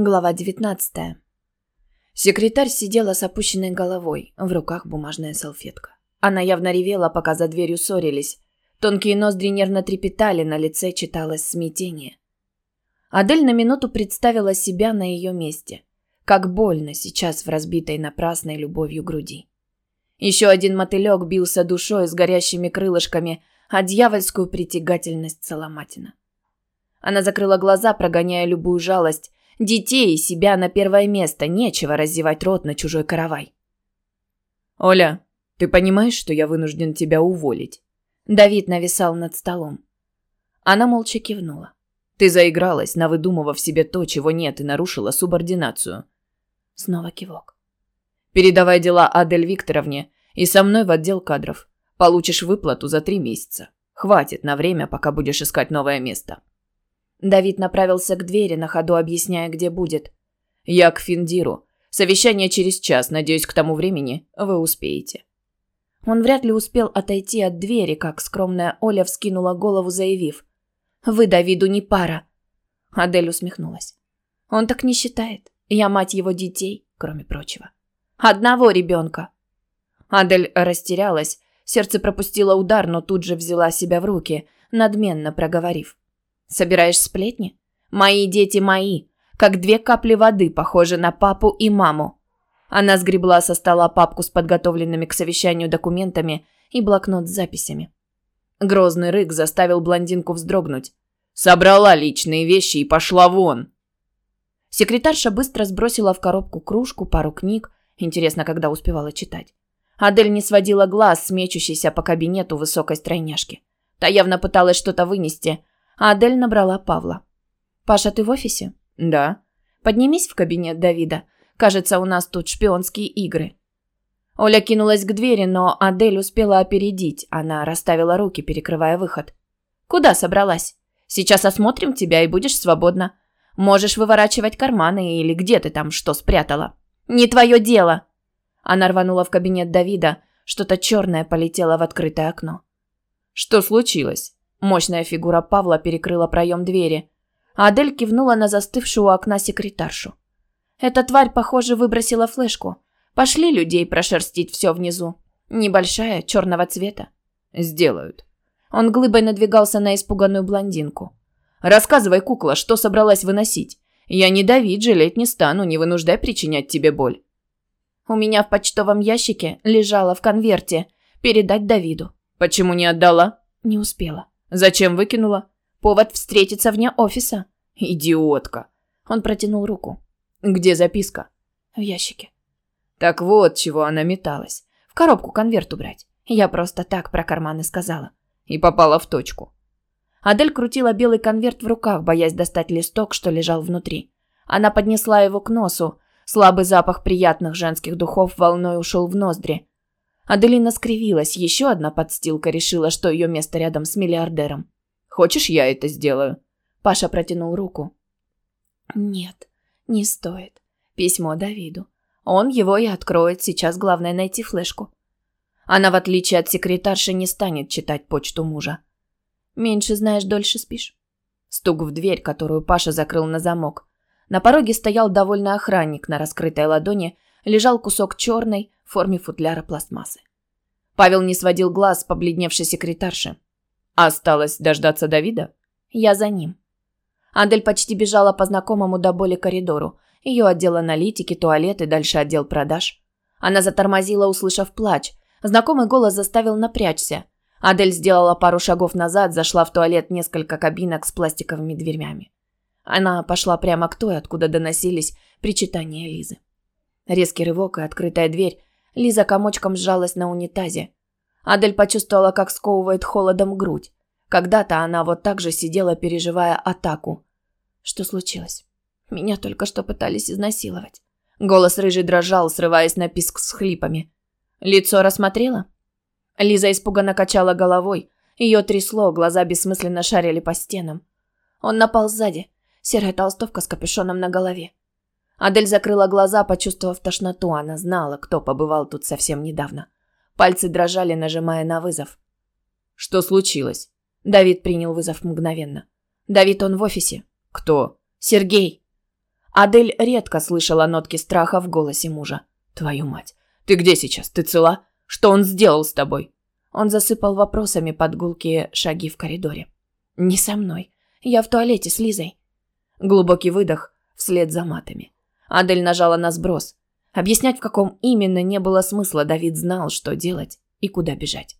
Глава 19. Секретарь сидела с опущенной головой, в руках бумажная салфетка. Она явно ревела, пока за дверью ссорились. Тонкие ноздри нервно трепетали, на лице читалось смятение. Адель на минуту представила себя на ее месте. Как больно сейчас в разбитой напрасной любовью груди. Еще один мотылек бился душой с горящими крылышками, а дьявольскую притягательность Соломатина. Она закрыла глаза, прогоняя любую жалость, Детей и себя на первое место, нечего раздевать рот на чужой каравай. «Оля, ты понимаешь, что я вынужден тебя уволить?» Давид нависал над столом. Она молча кивнула. «Ты заигралась, навыдумывав себе то, чего нет, и нарушила субординацию». Снова кивок. «Передавай дела Адель Викторовне и со мной в отдел кадров. Получишь выплату за три месяца. Хватит на время, пока будешь искать новое место». Давид направился к двери, на ходу объясняя, где будет. «Я к Финдиру. Совещание через час. Надеюсь, к тому времени вы успеете». Он вряд ли успел отойти от двери, как скромная Оля вскинула голову, заявив. «Вы Давиду не пара». Адель усмехнулась. «Он так не считает. Я мать его детей, кроме прочего. Одного ребенка». Адель растерялась. Сердце пропустило удар, но тут же взяла себя в руки, надменно проговорив. Собираешь сплетни? Мои дети мои, как две капли воды, похожи на папу и маму. Она сгребла со стола папку с подготовленными к совещанию документами и блокнот с записями. Грозный рык заставил блондинку вздрогнуть. Собрала личные вещи и пошла вон. Секретарша быстро сбросила в коробку кружку, пару книг. Интересно, когда успевала читать. Адель не сводила глаз с мечущейся по кабинету высокой стройняшки. Та явно пыталась что-то вынести, а Адель набрала Павла. «Паша, ты в офисе?» «Да». «Поднимись в кабинет Давида. Кажется, у нас тут шпионские игры». Оля кинулась к двери, но Адель успела опередить. Она расставила руки, перекрывая выход. «Куда собралась? Сейчас осмотрим тебя и будешь свободна. Можешь выворачивать карманы или где ты там что спрятала. Не твое дело!» Она рванула в кабинет Давида. Что-то черное полетело в открытое окно. «Что случилось?» Мощная фигура Павла перекрыла проем двери. Адель кивнула на застывшую у окна секретаршу. Эта тварь, похоже, выбросила флешку. Пошли людей прошерстить все внизу. Небольшая, черного цвета. Сделают. Он глыбой надвигался на испуганную блондинку. «Рассказывай, кукла, что собралась выносить? Я не Давид, жалеть не стану, не вынуждай причинять тебе боль». У меня в почтовом ящике лежала в конверте. Передать Давиду. «Почему не отдала?» Не успела. Зачем выкинула? Повод встретиться вне офиса. Идиотка. Он протянул руку. Где записка? В ящике. Так вот, чего она металась. В коробку конверт убрать. Я просто так про карманы сказала. И попала в точку. Адель крутила белый конверт в руках, боясь достать листок, что лежал внутри. Она поднесла его к носу. Слабый запах приятных женских духов волной ушел в ноздри. Аделина скривилась. Еще одна подстилка решила, что ее место рядом с миллиардером. «Хочешь, я это сделаю?» Паша протянул руку. «Нет, не стоит. Письмо Давиду. Он его и откроет. Сейчас главное найти флешку». Она, в отличие от секретарши, не станет читать почту мужа. «Меньше знаешь, дольше спишь». Стук в дверь, которую Паша закрыл на замок. На пороге стоял довольный охранник, на раскрытой ладони лежал кусок черной, в форме футляра пластмассы. Павел не сводил глаз с побледневшей секретарши. «Осталось дождаться Давида?» «Я за ним». Адель почти бежала по знакомому до боли коридору. Ее отдел аналитики, туалет и дальше отдел продаж. Она затормозила, услышав плач. Знакомый голос заставил напрячься. Адель сделала пару шагов назад, зашла в туалет несколько кабинок с пластиковыми дверьми. Она пошла прямо к той, откуда доносились причитания Лизы. Резкий рывок и открытая дверь Лиза комочком сжалась на унитазе. Адель почувствовала, как сковывает холодом грудь. Когда-то она вот так же сидела, переживая атаку. Что случилось? Меня только что пытались изнасиловать. Голос рыжий дрожал, срываясь на писк с хлипами. Лицо рассмотрела? Лиза испуганно качала головой. Ее трясло, глаза бессмысленно шарили по стенам. Он напал сзади. Серая толстовка с капюшоном на голове. Адель закрыла глаза, почувствовав тошноту. Она знала, кто побывал тут совсем недавно. Пальцы дрожали, нажимая на вызов. «Что случилось?» Давид принял вызов мгновенно. «Давид, он в офисе». «Кто?» «Сергей». Адель редко слышала нотки страха в голосе мужа. «Твою мать! Ты где сейчас? Ты цела? Что он сделал с тобой?» Он засыпал вопросами под гулкие шаги в коридоре. «Не со мной. Я в туалете с Лизой». Глубокий выдох вслед за матами. Адель нажала на сброс. Объяснять, в каком именно, не было смысла. Давид знал, что делать и куда бежать.